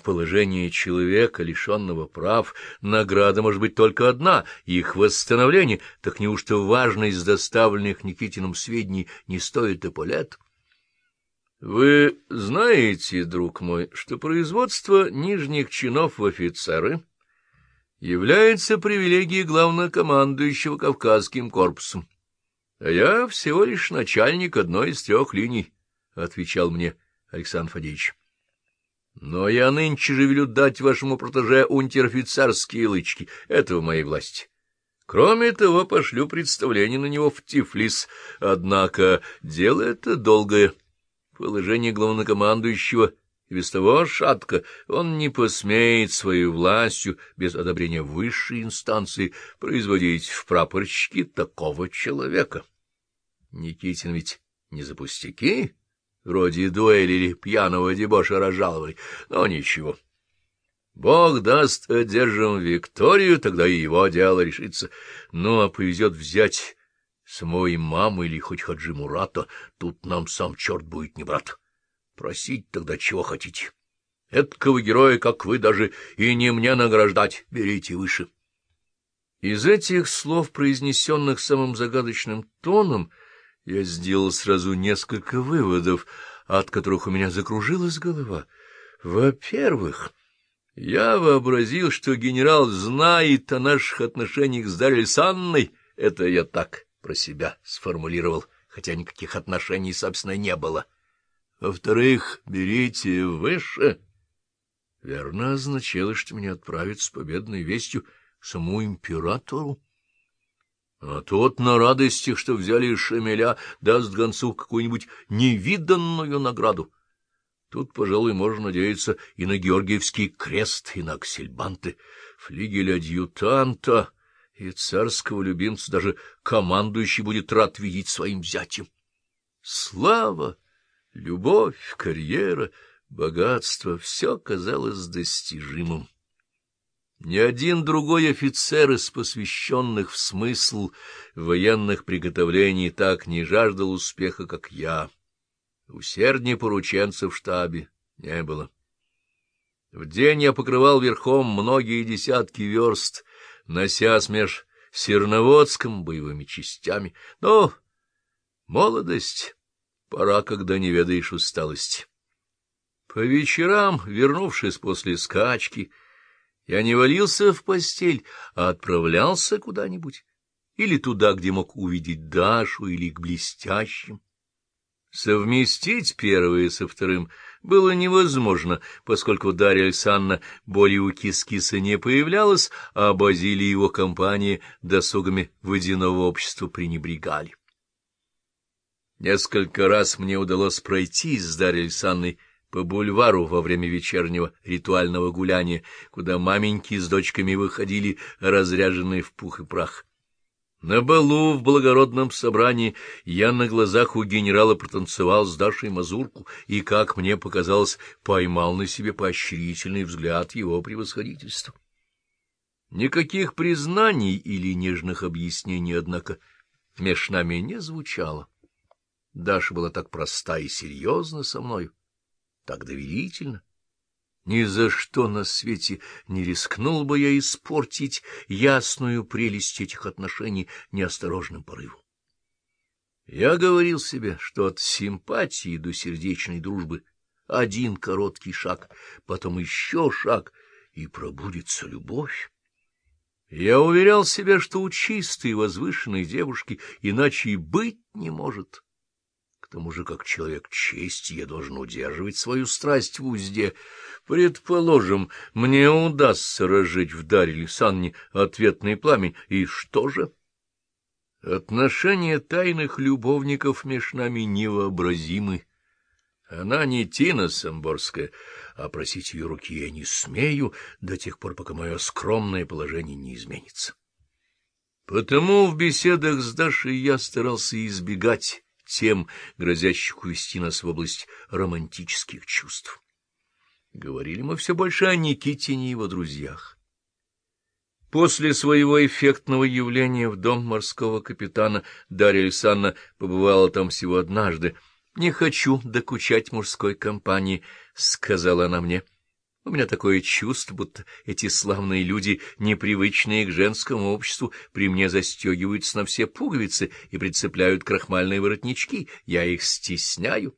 В положении человека, лишенного прав, награда может быть только одна — их восстановление. Так неужто важность доставленных Никитиным сведений не стоит эполет? Вы знаете, друг мой, что производство нижних чинов в офицеры является привилегией главнокомандующего Кавказским корпусом. — А я всего лишь начальник одной из трех линий, — отвечал мне Александр Фадеевич. — Но я нынче же велю дать вашему протеже унтер-офицерские лычки. Это в моей власти. Кроме того, пошлю представление на него в Тифлис. Однако дело это долгое. Положение главнокомандующего и без того шатко, он не посмеет своей властью без одобрения высшей инстанции производить в прапорщики такого человека. Никитин ведь не за пустяки, вроде дуэли или пьяного дебоша разжаловали, но ничего. Бог даст, одержим Викторию, тогда и его дело решится. Ну, а повезет взять самой мамы или хоть Хаджи Мурата, тут нам сам черт будет не брат. Просить тогда чего хотите. Эткого героя, как вы, даже и не мне награждать, берите выше. Из этих слов, произнесенных самым загадочным тоном, я сделал сразу несколько выводов, от которых у меня закружилась голова. Во-первых, я вообразил, что генерал знает о наших отношениях с Дарьей Санной. Это я так про себя сформулировал, хотя никаких отношений, собственно, не было. Во-вторых, берите выше. Верно означало, что меня отправят с победной вестью к самому императору. А тот на радостях, что взяли Шемеля, даст гонцу какую-нибудь невиданную награду. Тут, пожалуй, можно надеяться и на Георгиевский крест, и на аксельбанты, флигель адъютанта, и царского любимца даже командующий будет рад видеть своим зятем. Слава! Любовь, карьера, богатство — все казалось достижимым. Ни один другой офицер из посвященных в смысл военных приготовлений так не жаждал успеха, как я. Усерднее порученцев в штабе не было. В день я покрывал верхом многие десятки верст, нося смеж Серноводском боевыми частями, но молодость Пора, когда не ведаешь усталости. По вечерам, вернувшись после скачки, я не валился в постель, а отправлялся куда-нибудь, или туда, где мог увидеть Дашу, или к блестящим. Совместить первое со вторым было невозможно, поскольку Дарья Александровна более у кис-киса не появлялась, а Базилия и его компания досугами водяного общества пренебрегали. Несколько раз мне удалось пройти с Дарьей Александровной по бульвару во время вечернего ритуального гуляния, куда маменьки с дочками выходили, разряженные в пух и прах. На балу в благородном собрании я на глазах у генерала протанцевал с Дашей мазурку и, как мне показалось, поймал на себе поощрительный взгляд его превосходительства. Никаких признаний или нежных объяснений, однако, меж нами не звучало. Даша была так проста и серьезна со мною, так доверительно. Ни за что на свете не рискнул бы я испортить ясную прелесть этих отношений неосторожным порывом. Я говорил себе, что от симпатии до сердечной дружбы один короткий шаг, потом еще шаг, и пробудется любовь. Я уверял себя, что у чистой возвышенной девушки иначе и быть не может. Тому же, как человек чести, я должен удерживать свою страсть в узде. Предположим, мне удастся разжечь в Дарье Александровне ответный пламень, и что же? Отношения тайных любовников между нами невообразимы. Она не Тина Самборская, а просить ее руки я не смею до тех пор, пока мое скромное положение не изменится. Потому в беседах с Дашей я старался избегать тем, грозящих увести нас в область романтических чувств. Говорили мы все больше о Никитине и его друзьях. После своего эффектного явления в дом морского капитана Дарья Александровна побывала там всего однажды. — Не хочу докучать мужской компании, — сказала она мне. У меня такое чувство, будто эти славные люди, непривычные к женскому обществу, при мне застегиваются на все пуговицы и прицепляют крахмальные воротнички. Я их стесняю.